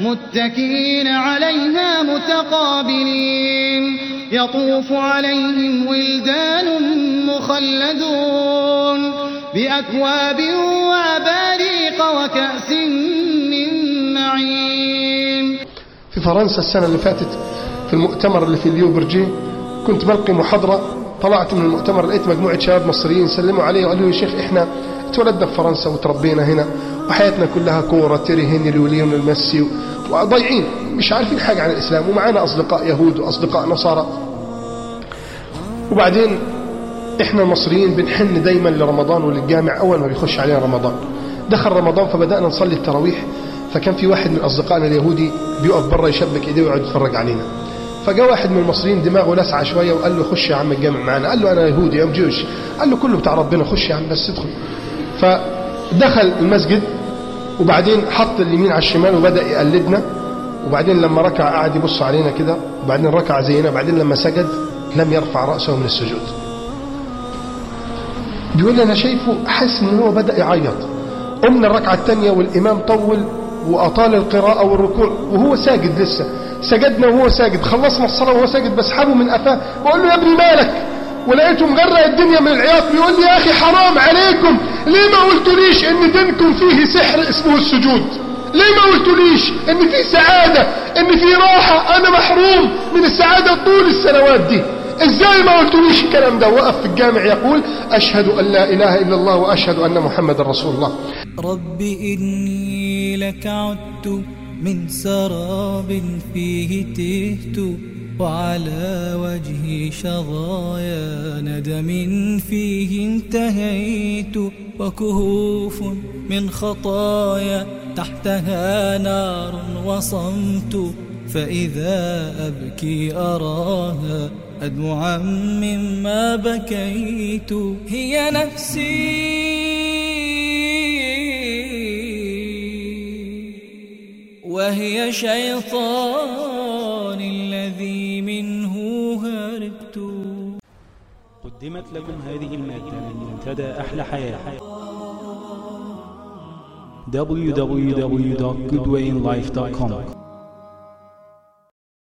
متكئين عليها متقابلين. يطوف عليهم ولدان مخلدون بأكواب وأباريق وكأس من معين. في فرنسا السنة اللي فاتت في المؤتمر اللي في اليوبرجي كنت بلقي محاضرة طلعت من المؤتمر لقيت مجموعة شباب مصريين سلموا علي وقالوا لي يا شيخ إحنا اتولدنا في فرنسا وتربينا هنا وحياتنا كلها كورة تيري هنري وليونيل ميسي وضايعين مش عارفين حاجة عن الإسلام ومعانا أصدقاء يهود وأصدقاء نصارى. وبعدين إحنا المصريين بنحن دايما لرمضان وللجامع أول ما بيخش علينا رمضان. دخل رمضان فبدأنا نصلي التراويح فكان في واحد من أصدقائنا اليهودي بيقف بره يشبك إيديه ويقعد يتفرج علينا. فجاء واحد من المصريين دماغه لسعة شوية وقال له خش يا عم الجامع معانا. قال له أنا يهودي أم جوش قال له كله بتاع ربنا خش يا عم بس ادخل. فدخل المسجد وبعدين حط اليمين على الشمال وبدأ يقلدنا. وبعدين لما ركع قعد يبص علينا كده وبعدين ركع زينا بعدين لما سجد لم يرفع رأسه من السجود. بيقول لي أنا شايفه حاسس إن هو بدأ يعيط. قمنا الركعة الثانية والإمام طول وأطال القراءة والركوع وهو ساجد لسه. سجدنا وهو ساجد خلصنا الصلاة وهو ساجد بسحبه من قفاه. بقول له يا ابني مالك؟ ولقيته مغرق الدنيا من العياط. بيقول لي يا أخي حرام عليكم. ليه ما قلتوليش إن دينكم فيه سحر اسمه السجود؟ ليه ما قلتوليش إن في سعادة؟ إن في راحة؟ أنا محروم من السعادة طول السنوات دي. إزاي ما قلتوليش الكلام ده؟ وقف في الجامع يقول أشهد أن لا إله إلا الله وأشهد أن محمد رسول الله. رب إني لك عدت من سراب فيه تهت. وعلى وجهي شظايا ندم فيه انتهيت وكهوف من خطايا تحتها نار وصمت فإذا أبكي أراها أدمعا مما بكيت هي نفسي وهي شيطان قدمت لكم هذه المادة من منتدى أحلى حياة. www.goodwayinlife.com